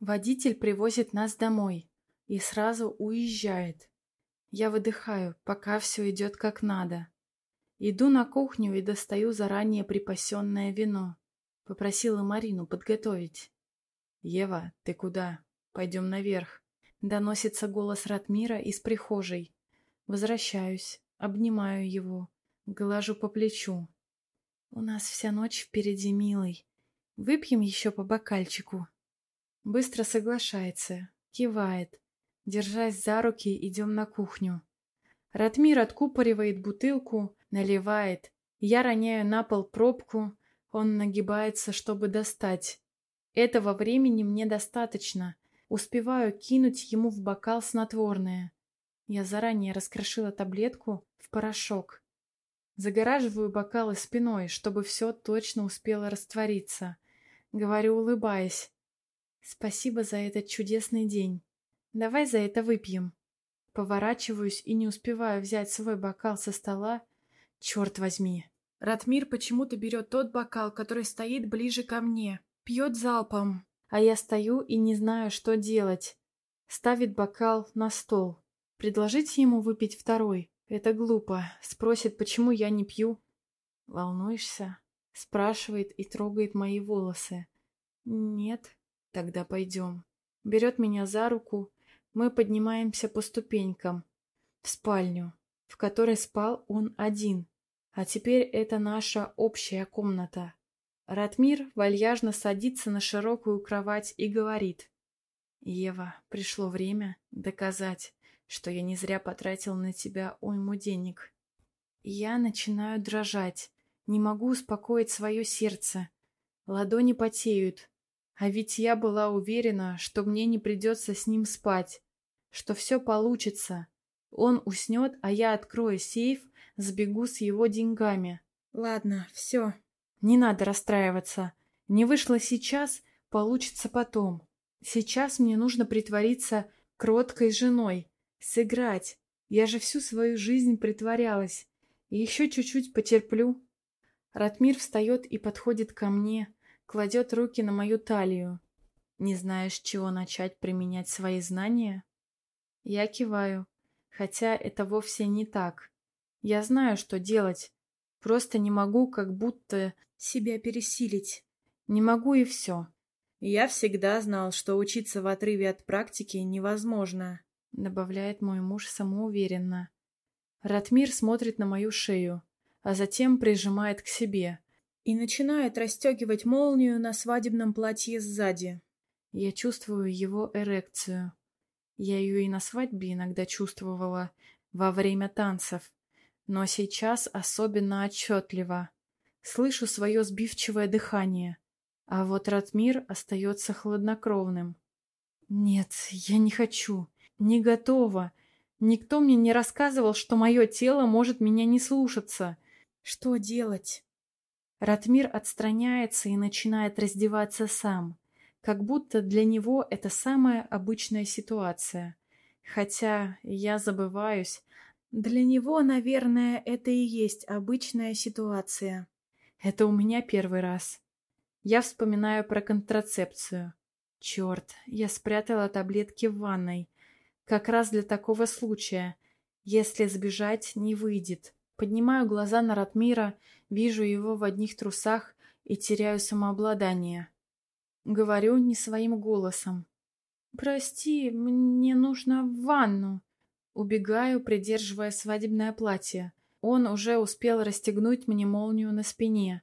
Водитель привозит нас домой и сразу уезжает. Я выдыхаю, пока все идет как надо. Иду на кухню и достаю заранее припасенное вино. Попросила Марину подготовить. «Ева, ты куда? Пойдем наверх». Доносится голос Ратмира из прихожей. Возвращаюсь, обнимаю его, глажу по плечу. «У нас вся ночь впереди, милый. Выпьем еще по бокальчику». Быстро соглашается, кивает. Держась за руки, идем на кухню. Ратмир откупоривает бутылку, наливает. Я роняю на пол пробку, он нагибается, чтобы достать. Этого времени мне достаточно. Успеваю кинуть ему в бокал снотворное. Я заранее раскрошила таблетку в порошок. Загораживаю бокалы спиной, чтобы все точно успело раствориться. Говорю, улыбаясь. Спасибо за этот чудесный день. Давай за это выпьем. Поворачиваюсь и не успеваю взять свой бокал со стола. Черт возьми. Ратмир почему-то берет тот бокал, который стоит ближе ко мне. Пьет залпом. А я стою и не знаю, что делать. Ставит бокал на стол. Предложить ему выпить второй. Это глупо. Спросит, почему я не пью. Волнуешься? Спрашивает и трогает мои волосы. Нет. Тогда пойдем. Берет меня за руку. Мы поднимаемся по ступенькам. В спальню, в которой спал он один. А теперь это наша общая комната. Ратмир вальяжно садится на широкую кровать и говорит. «Ева, пришло время доказать, что я не зря потратил на тебя уйму денег. Я начинаю дрожать, не могу успокоить свое сердце. Ладони потеют, а ведь я была уверена, что мне не придется с ним спать, что все получится. Он уснет, а я открою сейф, сбегу с его деньгами. Ладно, все. Не надо расстраиваться. Не вышло сейчас, получится потом. Сейчас мне нужно притвориться кроткой женой, сыграть. Я же всю свою жизнь притворялась. И еще чуть-чуть потерплю. Ратмир встает и подходит ко мне, кладет руки на мою талию. Не знаешь, чего начать применять свои знания? Я киваю, хотя это вовсе не так. Я знаю, что делать, просто не могу как будто себя пересилить. Не могу и все. Я всегда знал, что учиться в отрыве от практики невозможно, добавляет мой муж самоуверенно. Ратмир смотрит на мою шею, а затем прижимает к себе и начинает расстегивать молнию на свадебном платье сзади. Я чувствую его эрекцию. Я ее и на свадьбе иногда чувствовала во время танцев, но сейчас особенно отчетливо. Слышу свое сбивчивое дыхание, а вот Ратмир остается хладнокровным. Нет, я не хочу, не готова. Никто мне не рассказывал, что мое тело может меня не слушаться. Что делать? Ратмир отстраняется и начинает раздеваться сам, как будто для него это самая обычная ситуация. Хотя я забываюсь, для него, наверное, это и есть обычная ситуация. Это у меня первый раз. Я вспоминаю про контрацепцию. Черт, я спрятала таблетки в ванной. Как раз для такого случая. Если сбежать, не выйдет. Поднимаю глаза на Ратмира, вижу его в одних трусах и теряю самообладание. Говорю не своим голосом. «Прости, мне нужно в ванну». Убегаю, придерживая свадебное платье. Он уже успел расстегнуть мне молнию на спине.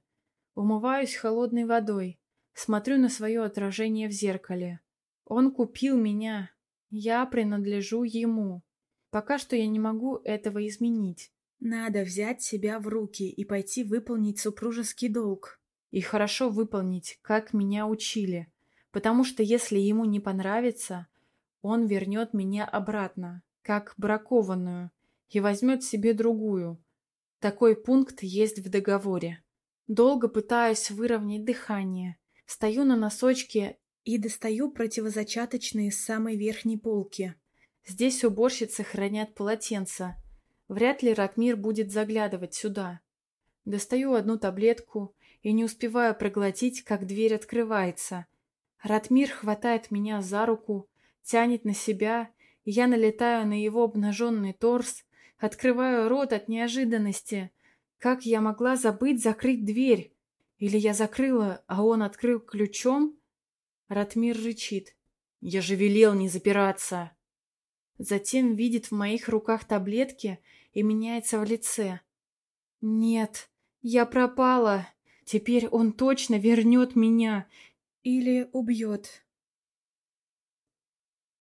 Умываюсь холодной водой. Смотрю на свое отражение в зеркале. Он купил меня. Я принадлежу ему. Пока что я не могу этого изменить. Надо взять себя в руки и пойти выполнить супружеский долг. И хорошо выполнить, как меня учили. Потому что если ему не понравится, он вернет меня обратно, как бракованную, и возьмет себе другую. Такой пункт есть в договоре. Долго пытаюсь выровнять дыхание. Стою на носочке и достаю противозачаточные с самой верхней полки. Здесь уборщицы хранят полотенца, Вряд ли Ратмир будет заглядывать сюда. Достаю одну таблетку и не успеваю проглотить, как дверь открывается. Ратмир хватает меня за руку, тянет на себя, и я налетаю на его обнаженный торс, открываю рот от неожиданности. Как я могла забыть закрыть дверь? Или я закрыла, а он открыл ключом? Ратмир рычит. «Я же велел не запираться!» Затем видит в моих руках таблетки и меняется в лице. «Нет, я пропала. Теперь он точно вернет меня или убьет».